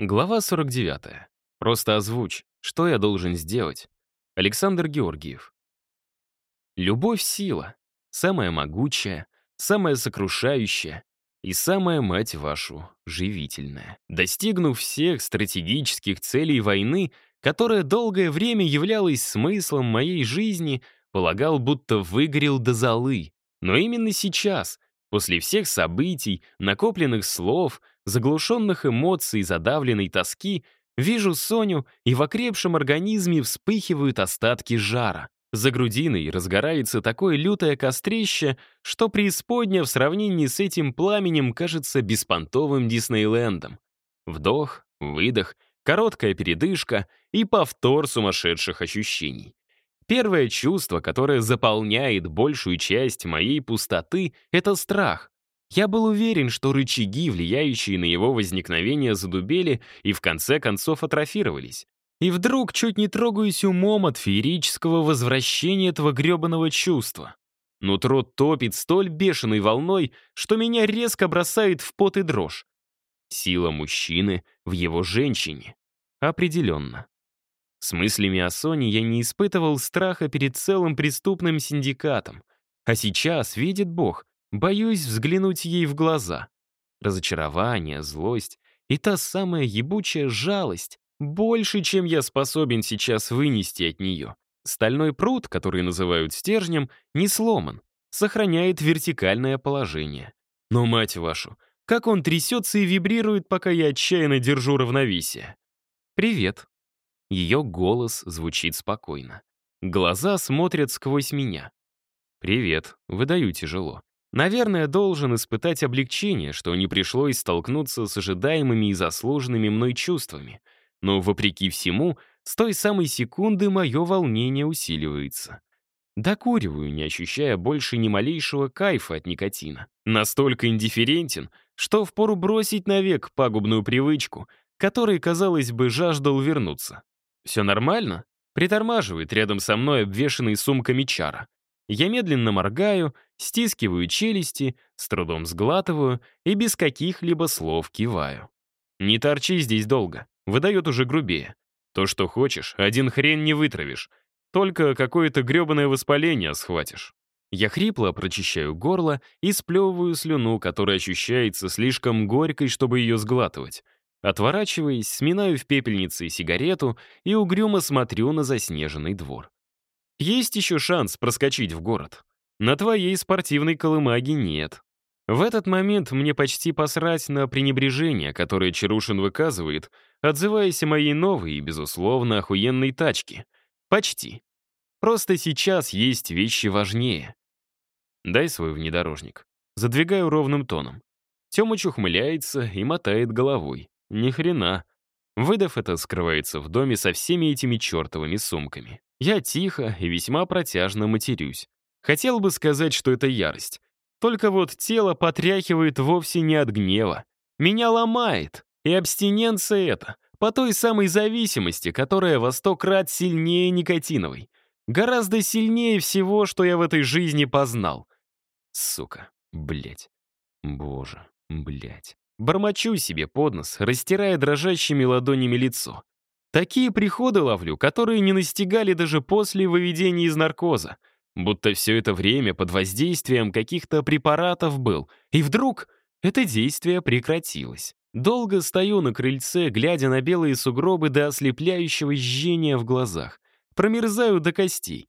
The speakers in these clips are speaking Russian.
Глава 49. Просто озвучь, что я должен сделать. Александр Георгиев. Любовь — сила. Самая могучая, самая сокрушающая и самая, мать вашу, живительная. Достигнув всех стратегических целей войны, которая долгое время являлась смыслом моей жизни, полагал, будто выгорел до золы. Но именно сейчас, после всех событий, накопленных слов, заглушенных эмоций, задавленной тоски, вижу Соню, и в окрепшем организме вспыхивают остатки жара. За грудиной разгорается такое лютое кострище, что преисподня в сравнении с этим пламенем кажется беспонтовым Диснейлендом. Вдох, выдох, короткая передышка и повтор сумасшедших ощущений. Первое чувство, которое заполняет большую часть моей пустоты, — это страх. Я был уверен, что рычаги, влияющие на его возникновение, задубели и в конце концов атрофировались. И вдруг чуть не трогаюсь умом от феерического возвращения этого гребаного чувства. Нутро топит столь бешеной волной, что меня резко бросает в пот и дрожь. Сила мужчины в его женщине. Определенно. С мыслями о Соне я не испытывал страха перед целым преступным синдикатом. А сейчас, видит Бог, Боюсь взглянуть ей в глаза. Разочарование, злость и та самая ебучая жалость больше, чем я способен сейчас вынести от нее. Стальной пруд, который называют стержнем, не сломан, сохраняет вертикальное положение. Но, мать вашу, как он трясется и вибрирует, пока я отчаянно держу равновесие. «Привет». Ее голос звучит спокойно. Глаза смотрят сквозь меня. «Привет, выдаю тяжело. Наверное, должен испытать облегчение, что не пришлось столкнуться с ожидаемыми и заслуженными мной чувствами. Но, вопреки всему, с той самой секунды мое волнение усиливается. Докуриваю, не ощущая больше ни малейшего кайфа от никотина. Настолько индифферентен, что впору бросить навек пагубную привычку, которой, казалось бы, жаждал вернуться. Все нормально? Притормаживает рядом со мной обвешанный сумками чара. Я медленно моргаю, стискиваю челюсти, с трудом сглатываю и без каких-либо слов киваю. «Не торчи здесь долго», — выдает уже грубее. «То, что хочешь, один хрен не вытравишь. Только какое-то грёбаное воспаление схватишь». Я хрипло прочищаю горло и сплевываю слюну, которая ощущается слишком горькой, чтобы ее сглатывать. Отворачиваясь, сминаю в пепельнице сигарету и угрюмо смотрю на заснеженный двор. Есть еще шанс проскочить в город. На твоей спортивной колымаге нет. В этот момент мне почти посрать на пренебрежение, которое Чарушин выказывает, отзываясь о моей новой и, безусловно, охуенной тачке. Почти. Просто сейчас есть вещи важнее. Дай свой внедорожник. Задвигаю ровным тоном. Тёмыч ухмыляется и мотает головой. Ни хрена. Выдав это, скрывается в доме со всеми этими чертовыми сумками. Я тихо и весьма протяжно матерюсь. Хотел бы сказать, что это ярость. Только вот тело потряхивает вовсе не от гнева. Меня ломает. И абстиненция это по той самой зависимости, которая во сто крат сильнее никотиновой. Гораздо сильнее всего, что я в этой жизни познал. Сука, блять. Боже, блять. Бормочу себе под нос, растирая дрожащими ладонями лицо. Такие приходы ловлю, которые не настигали даже после выведения из наркоза. Будто все это время под воздействием каких-то препаратов был. И вдруг это действие прекратилось. Долго стою на крыльце, глядя на белые сугробы до ослепляющего жжения в глазах. Промерзаю до костей.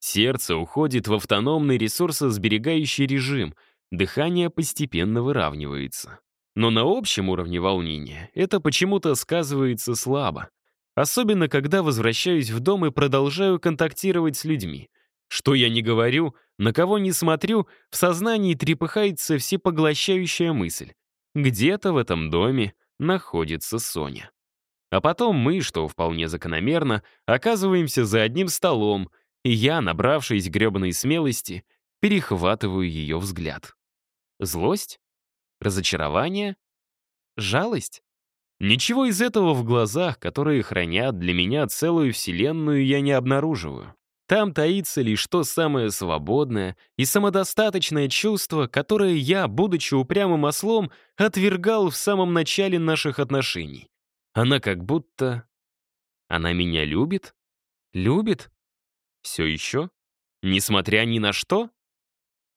Сердце уходит в автономный ресурсосберегающий режим. Дыхание постепенно выравнивается. Но на общем уровне волнения это почему-то сказывается слабо. Особенно, когда возвращаюсь в дом и продолжаю контактировать с людьми. Что я не говорю, на кого не смотрю, в сознании трепыхается всепоглощающая мысль. Где-то в этом доме находится Соня. А потом мы, что вполне закономерно, оказываемся за одним столом, и я, набравшись гребаной смелости, перехватываю ее взгляд. Злость? Разочарование? Жалость? Ничего из этого в глазах, которые хранят для меня целую вселенную, я не обнаруживаю. Там таится лишь то самое свободное и самодостаточное чувство, которое я, будучи упрямым ослом, отвергал в самом начале наших отношений. Она как будто... Она меня любит? Любит? Все еще? Несмотря ни на что?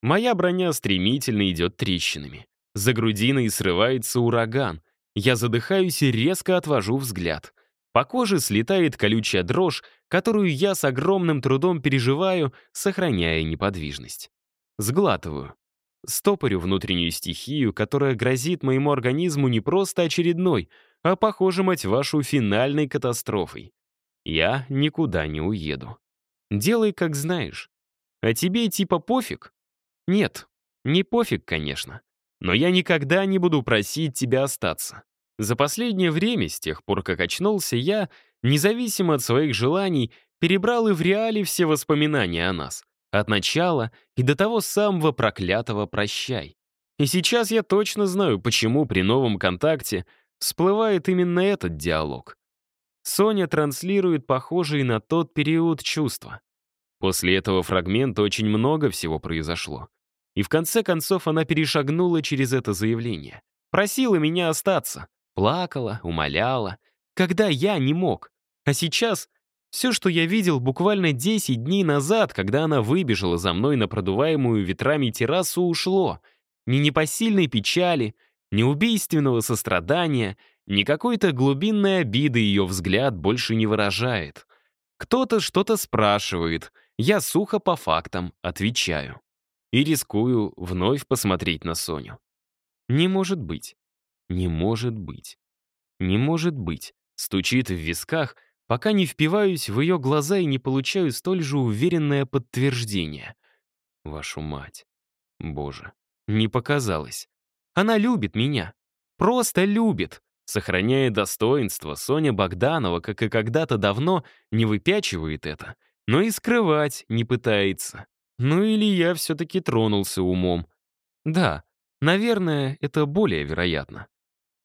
Моя броня стремительно идет трещинами. За грудиной срывается ураган. Я задыхаюсь и резко отвожу взгляд. По коже слетает колючая дрожь, которую я с огромным трудом переживаю, сохраняя неподвижность. Сглатываю. Стопорю внутреннюю стихию, которая грозит моему организму не просто очередной, а, похоже, мать вашу, финальной катастрофой. Я никуда не уеду. Делай, как знаешь. А тебе типа пофиг? Нет, не пофиг, конечно. Но я никогда не буду просить тебя остаться. За последнее время, с тех пор, как очнулся, я, независимо от своих желаний, перебрал и в реале все воспоминания о нас. От начала и до того самого проклятого «прощай». И сейчас я точно знаю, почему при новом контакте всплывает именно этот диалог. Соня транслирует похожие на тот период чувства. После этого фрагмента очень много всего произошло. И в конце концов она перешагнула через это заявление. Просила меня остаться. Плакала, умоляла. Когда я не мог. А сейчас все, что я видел буквально 10 дней назад, когда она выбежала за мной на продуваемую ветрами террасу, ушло. Ни непосильной печали, ни убийственного сострадания, ни какой-то глубинной обиды ее взгляд больше не выражает. Кто-то что-то спрашивает, я сухо по фактам отвечаю и рискую вновь посмотреть на Соню. Не может быть. Не может быть. Не может быть. Стучит в висках, пока не впиваюсь в ее глаза и не получаю столь же уверенное подтверждение. Вашу мать. Боже, не показалось. Она любит меня. Просто любит. Сохраняя достоинство, Соня Богданова, как и когда-то давно, не выпячивает это, но и скрывать не пытается. Ну или я все-таки тронулся умом. Да, наверное, это более вероятно.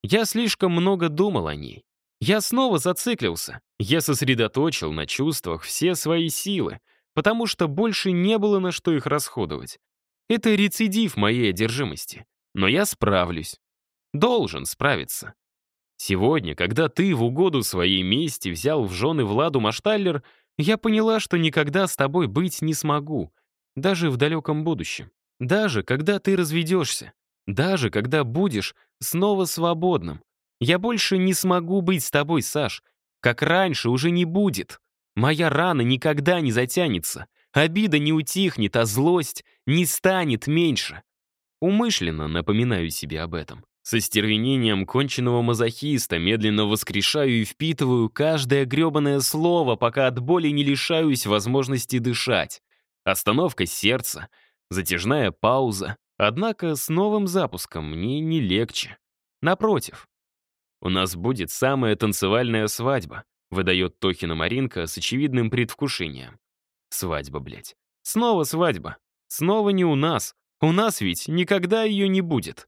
Я слишком много думал о ней. Я снова зациклился. Я сосредоточил на чувствах все свои силы, потому что больше не было на что их расходовать. Это рецидив моей одержимости. Но я справлюсь. Должен справиться. Сегодня, когда ты в угоду своей мести взял в жены Владу Машталлер, я поняла, что никогда с тобой быть не смогу, даже в далеком будущем. Даже когда ты разведешься. Даже когда будешь снова свободным. Я больше не смогу быть с тобой, Саш. Как раньше уже не будет. Моя рана никогда не затянется. Обида не утихнет, а злость не станет меньше. Умышленно напоминаю себе об этом. Со стервенением конченного мазохиста медленно воскрешаю и впитываю каждое гребаное слово, пока от боли не лишаюсь возможности дышать. Остановка сердца, затяжная пауза. Однако с новым запуском мне не легче. Напротив. У нас будет самая танцевальная свадьба, выдает Тохина Маринка с очевидным предвкушением. Свадьба, блядь. Снова свадьба. Снова не у нас. У нас ведь никогда ее не будет.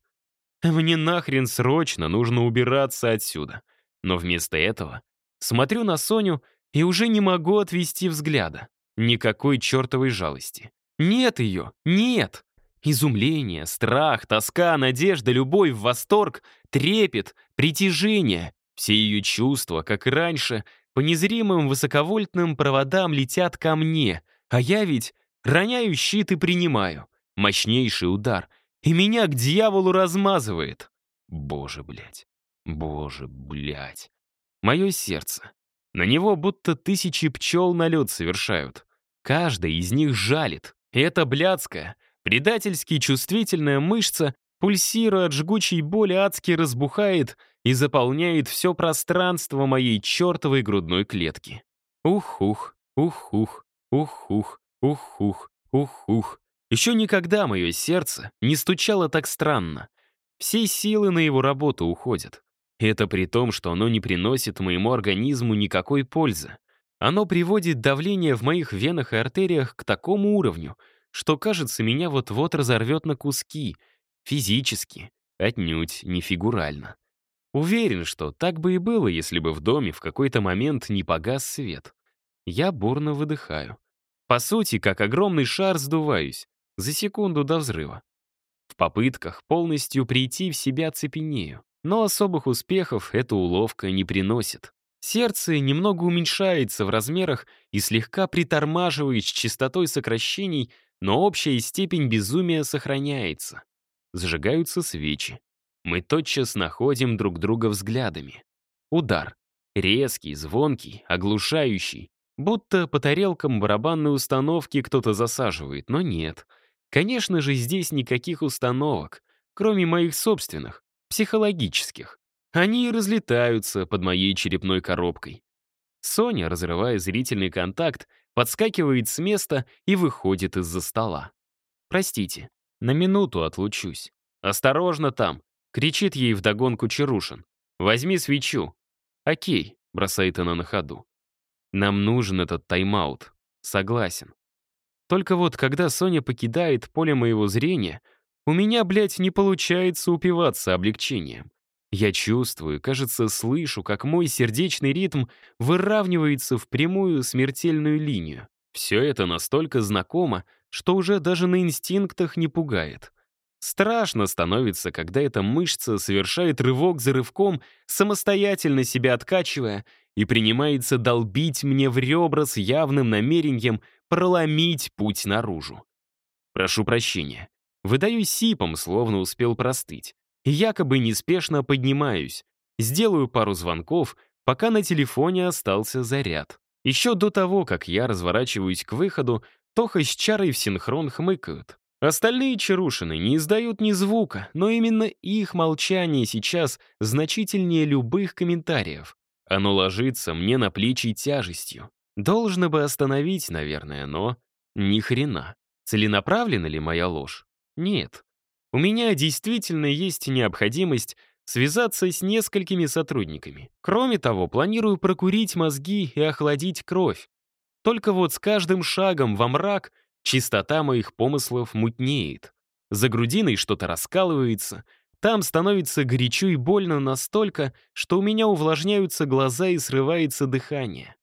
Мне нахрен срочно нужно убираться отсюда. Но вместо этого смотрю на Соню и уже не могу отвести взгляда. Никакой чертовой жалости. Нет ее, нет. Изумление, страх, тоска, надежда, любовь, восторг, трепет, притяжение. Все ее чувства, как и раньше, по незримым высоковольтным проводам летят ко мне, а я ведь роняю щит и принимаю. Мощнейший удар. И меня к дьяволу размазывает. Боже, блядь. Боже, блядь. Мое сердце. На него будто тысячи пчел налет совершают. Каждая из них жалит. И эта блядская, предательски чувствительная мышца, пульсируя от жгучей боли, адски разбухает и заполняет все пространство моей чертовой грудной клетки. Ух-ух, ух-ух, ух-ух, ух-ух, ух-ух. Еще никогда мое сердце не стучало так странно. Все силы на его работу уходят. Это при том, что оно не приносит моему организму никакой пользы. Оно приводит давление в моих венах и артериях к такому уровню, что, кажется, меня вот-вот разорвет на куски. Физически, отнюдь не фигурально. Уверен, что так бы и было, если бы в доме в какой-то момент не погас свет. Я бурно выдыхаю. По сути, как огромный шар сдуваюсь, за секунду до взрыва. В попытках полностью прийти в себя цепенею. но особых успехов эта уловка не приносит. Сердце немного уменьшается в размерах и слегка притормаживает с частотой сокращений, но общая степень безумия сохраняется. Зажигаются свечи. Мы тотчас находим друг друга взглядами. Удар. Резкий, звонкий, оглушающий. Будто по тарелкам барабанной установки кто-то засаживает, но нет. Конечно же, здесь никаких установок, кроме моих собственных, психологических. Они и разлетаются под моей черепной коробкой. Соня, разрывая зрительный контакт, подскакивает с места и выходит из-за стола. «Простите, на минуту отлучусь. Осторожно там!» — кричит ей вдогонку Чарушин. «Возьми свечу». «Окей», — бросает она на ходу. «Нам нужен этот тайм-аут. Согласен. Только вот, когда Соня покидает поле моего зрения, у меня, блядь, не получается упиваться облегчением. Я чувствую, кажется, слышу, как мой сердечный ритм выравнивается в прямую смертельную линию. Все это настолько знакомо, что уже даже на инстинктах не пугает. Страшно становится, когда эта мышца совершает рывок за рывком, самостоятельно себя откачивая, и принимается долбить мне в ребра с явным намерением проломить путь наружу. Прошу прощения. Выдаю сипом, словно успел простыть якобы неспешно поднимаюсь, сделаю пару звонков, пока на телефоне остался заряд. Еще до того, как я разворачиваюсь к выходу, Тоха с Чарой в синхрон хмыкают. Остальные чарушины не издают ни звука, но именно их молчание сейчас значительнее любых комментариев. Оно ложится мне на плечи тяжестью. Должно бы остановить, наверное, но ни хрена. Целенаправлена ли моя ложь? Нет. У меня действительно есть необходимость связаться с несколькими сотрудниками. Кроме того, планирую прокурить мозги и охладить кровь. Только вот с каждым шагом во мрак чистота моих помыслов мутнеет. За грудиной что-то раскалывается, там становится горячо и больно настолько, что у меня увлажняются глаза и срывается дыхание.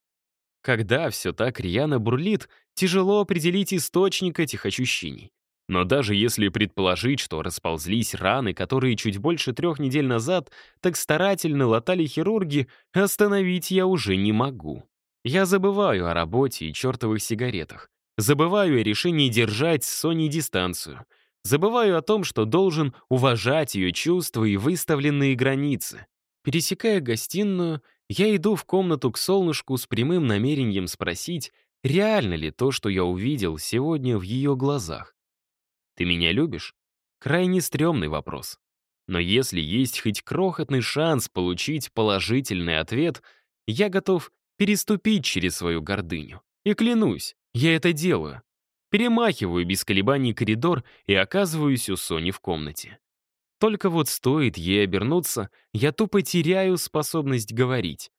Когда все так рьяно бурлит, тяжело определить источник этих ощущений. Но даже если предположить, что расползлись раны, которые чуть больше трех недель назад так старательно латали хирурги, остановить я уже не могу. Я забываю о работе и чертовых сигаретах. Забываю о решении держать с Соней дистанцию. Забываю о том, что должен уважать ее чувства и выставленные границы. Пересекая гостиную, я иду в комнату к солнышку с прямым намерением спросить, реально ли то, что я увидел сегодня в ее глазах. «Ты меня любишь?» Крайне стрёмный вопрос. Но если есть хоть крохотный шанс получить положительный ответ, я готов переступить через свою гордыню. И клянусь, я это делаю. Перемахиваю без колебаний коридор и оказываюсь у Сони в комнате. Только вот стоит ей обернуться, я тупо теряю способность говорить.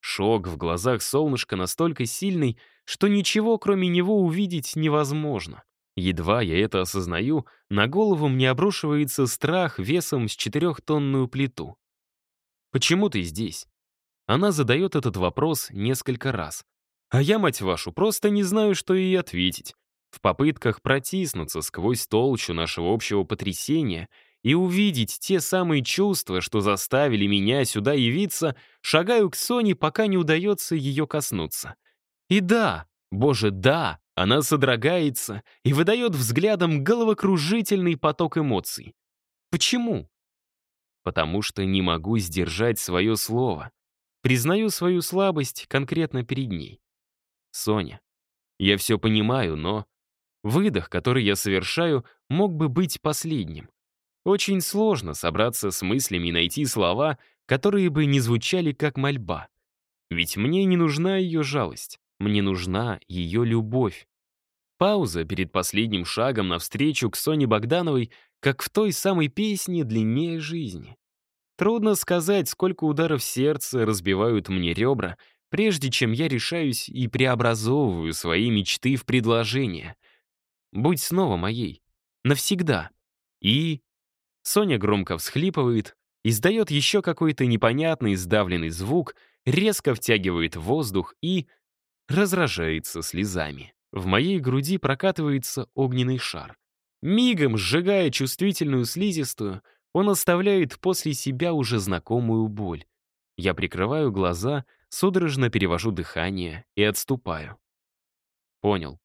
Шок в глазах солнышка настолько сильный, что ничего кроме него увидеть невозможно. Едва я это осознаю, на голову мне обрушивается страх весом с четырехтонную плиту. «Почему ты здесь?» Она задает этот вопрос несколько раз. А я, мать вашу, просто не знаю, что ей ответить. В попытках протиснуться сквозь толщу нашего общего потрясения и увидеть те самые чувства, что заставили меня сюда явиться, шагаю к Соне, пока не удается ее коснуться. И да, боже, да, она содрогается и выдает взглядом головокружительный поток эмоций. Почему? Потому что не могу сдержать свое слово. Признаю свою слабость конкретно перед ней. Соня, я все понимаю, но выдох, который я совершаю, мог бы быть последним. Очень сложно собраться с мыслями и найти слова, которые бы не звучали как мольба. Ведь мне не нужна ее жалость. Мне нужна ее любовь. Пауза перед последним шагом навстречу к Соне Богдановой, как в той самой песне «Длиннее жизни». Трудно сказать, сколько ударов сердца разбивают мне ребра, прежде чем я решаюсь и преобразовываю свои мечты в предложения. Будь снова моей. Навсегда. И... Соня громко всхлипывает, издает еще какой-то непонятный сдавленный звук, резко втягивает воздух и разражается слезами. В моей груди прокатывается огненный шар. Мигом сжигая чувствительную слизистую, он оставляет после себя уже знакомую боль. Я прикрываю глаза, судорожно перевожу дыхание и отступаю. Понял.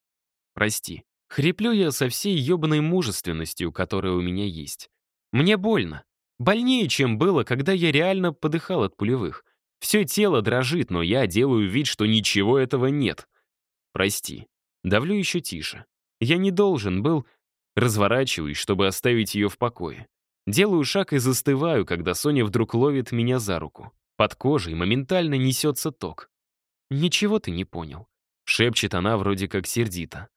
Прости. Хриплю я со всей ебаной мужественностью, которая у меня есть. Мне больно. Больнее, чем было, когда я реально подыхал от пулевых. Все тело дрожит, но я делаю вид, что ничего этого нет. Прости. Давлю еще тише. Я не должен был... Разворачиваюсь, чтобы оставить ее в покое. Делаю шаг и застываю, когда Соня вдруг ловит меня за руку. Под кожей моментально несется ток. «Ничего ты не понял», — шепчет она вроде как сердито.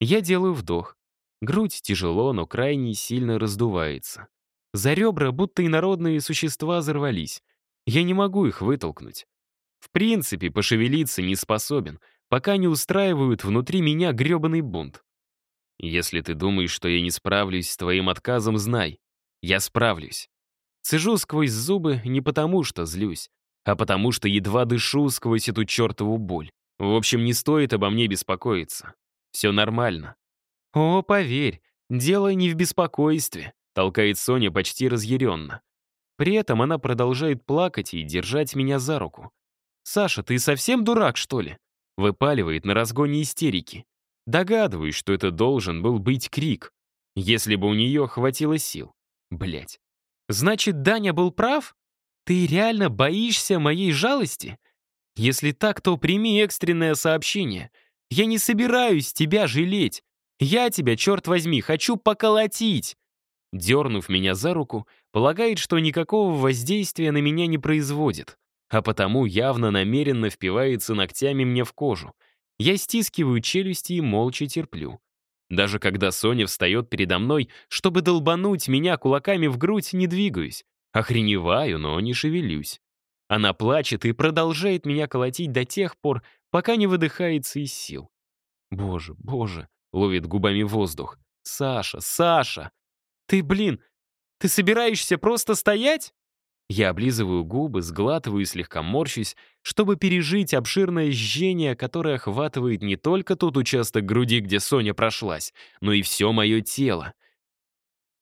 Я делаю вдох. Грудь тяжело, но крайне сильно раздувается. За ребра будто инородные существа взорвались. Я не могу их вытолкнуть. В принципе, пошевелиться не способен, пока не устраивают внутри меня грёбаный бунт. Если ты думаешь, что я не справлюсь с твоим отказом, знай. Я справлюсь. Цежу сквозь зубы не потому, что злюсь, а потому, что едва дышу сквозь эту чертову боль. В общем, не стоит обо мне беспокоиться. Все нормально. О, поверь, дело не в беспокойстве, толкает Соня почти разъяренно. При этом она продолжает плакать и держать меня за руку. «Саша, ты совсем дурак, что ли?» Выпаливает на разгоне истерики. Догадываюсь, что это должен был быть крик, если бы у нее хватило сил. Блять. Значит, Даня был прав? Ты реально боишься моей жалости? Если так, то прими экстренное сообщение. Я не собираюсь тебя жалеть. Я тебя, черт возьми, хочу поколотить. Дернув меня за руку, полагает, что никакого воздействия на меня не производит, а потому явно намеренно впивается ногтями мне в кожу. Я стискиваю челюсти и молча терплю. Даже когда Соня встает передо мной, чтобы долбануть меня кулаками в грудь, не двигаюсь. Охреневаю, но не шевелюсь. Она плачет и продолжает меня колотить до тех пор, пока не выдыхается из сил. «Боже, боже!» — ловит губами воздух. «Саша, Саша! Ты, блин, ты собираешься просто стоять?» Я облизываю губы, сглатываю и слегка морщусь, чтобы пережить обширное жжение, которое охватывает не только тот участок груди, где Соня прошлась, но и все мое тело.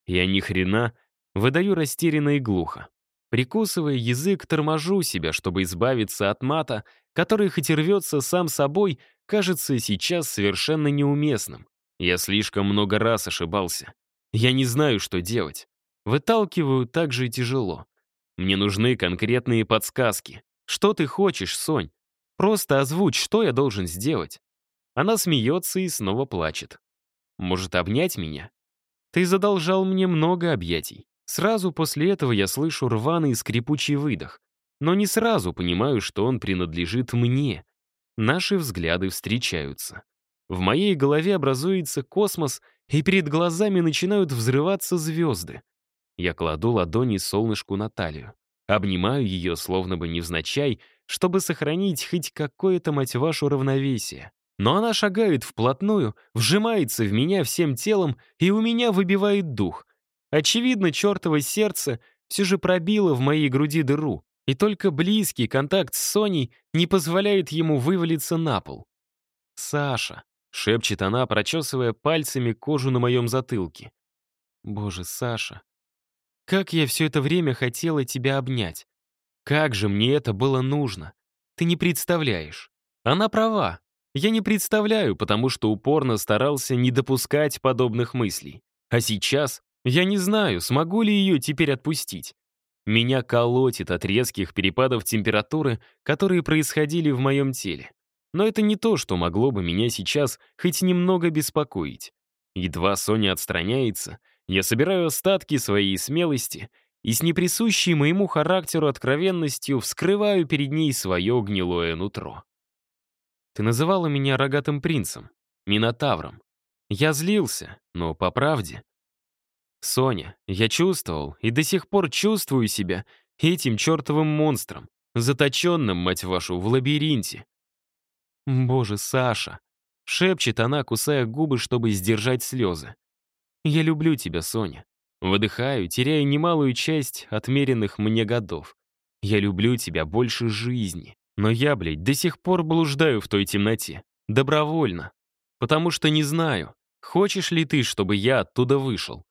Я ни хрена выдаю растерянно и глухо. Прикусывая язык, торможу себя, чтобы избавиться от мата, который хоть и рвется сам собой, кажется сейчас совершенно неуместным. Я слишком много раз ошибался. Я не знаю, что делать. Выталкиваю так же тяжело. Мне нужны конкретные подсказки. Что ты хочешь, Сонь? Просто озвучь, что я должен сделать. Она смеется и снова плачет. Может, обнять меня? Ты задолжал мне много объятий. Сразу после этого я слышу рваный скрипучий выдох. Но не сразу понимаю, что он принадлежит мне. Наши взгляды встречаются. В моей голове образуется космос, и перед глазами начинают взрываться звезды. Я кладу ладони солнышку на талию. Обнимаю ее, словно бы невзначай, чтобы сохранить хоть какое-то, мать вашу, равновесие. Но она шагает вплотную, вжимается в меня всем телом, и у меня выбивает дух. Очевидно, чертово сердце все же пробило в моей груди дыру, и только близкий контакт с Соней не позволяет ему вывалиться на пол. «Саша», — шепчет она, прочесывая пальцами кожу на моем затылке. «Боже, Саша, как я все это время хотела тебя обнять. Как же мне это было нужно. Ты не представляешь. Она права. Я не представляю, потому что упорно старался не допускать подобных мыслей. А сейчас я не знаю, смогу ли ее теперь отпустить. Меня колотит от резких перепадов температуры, которые происходили в моем теле. Но это не то, что могло бы меня сейчас хоть немного беспокоить. Едва Соня отстраняется, я собираю остатки своей смелости и с неприсущей моему характеру откровенностью вскрываю перед ней свое гнилое нутро. Ты называла меня рогатым принцем, минотавром. Я злился, но по правде. Соня, я чувствовал и до сих пор чувствую себя этим чертовым монстром, заточенным, мать вашу, в лабиринте. Боже, Саша, шепчет она, кусая губы, чтобы сдержать слезы. Я люблю тебя, Соня. Выдыхаю, теряя немалую часть отмеренных мне годов. Я люблю тебя больше жизни. Но я, блядь, до сих пор блуждаю в той темноте. Добровольно. Потому что не знаю, хочешь ли ты, чтобы я оттуда вышел.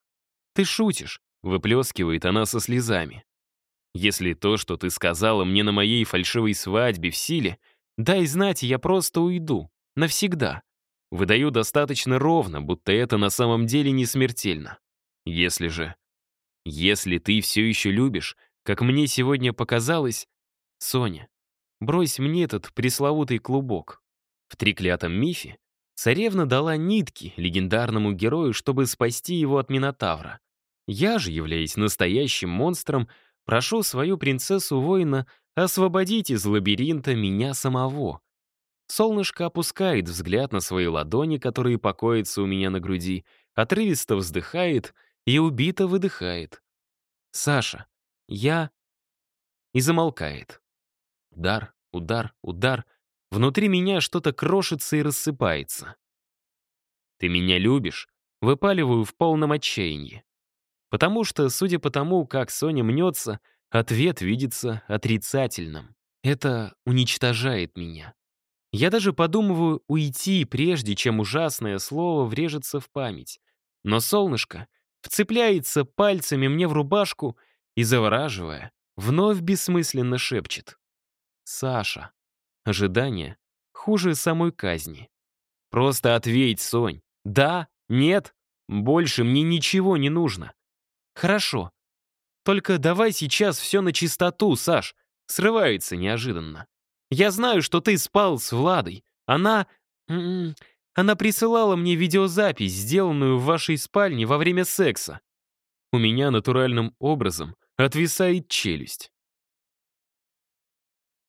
Ты шутишь. выплескивает она со слезами. Если то, что ты сказала мне на моей фальшивой свадьбе в силе, дай знать, я просто уйду. Навсегда. Выдаю достаточно ровно, будто это на самом деле не смертельно. Если же... Если ты все еще любишь, как мне сегодня показалось, Соня, брось мне этот пресловутый клубок. В треклятом мифе царевна дала нитки легендарному герою, чтобы спасти его от Минотавра. Я же, являясь настоящим монстром, прошу свою принцессу-воина освободить из лабиринта меня самого. Солнышко опускает взгляд на свои ладони, которые покоятся у меня на груди, отрывисто вздыхает и убито выдыхает. «Саша, я...» И замолкает. Удар, удар, удар. Внутри меня что-то крошится и рассыпается. «Ты меня любишь?» Выпаливаю в полном отчаянии. Потому что, судя по тому, как Соня мнется, ответ видится отрицательным. Это уничтожает меня. Я даже подумываю уйти, прежде чем ужасное слово врежется в память. Но солнышко вцепляется пальцами мне в рубашку и, завораживая, вновь бессмысленно шепчет. «Саша». Ожидание хуже самой казни. «Просто ответь, Сонь. Да? Нет? Больше мне ничего не нужно. Хорошо. Только давай сейчас все на чистоту, Саш. Срывается неожиданно. Я знаю, что ты спал с Владой. Она... М-м, она присылала мне видеозапись, сделанную в вашей спальне во время секса. У меня натуральным образом отвисает челюсть.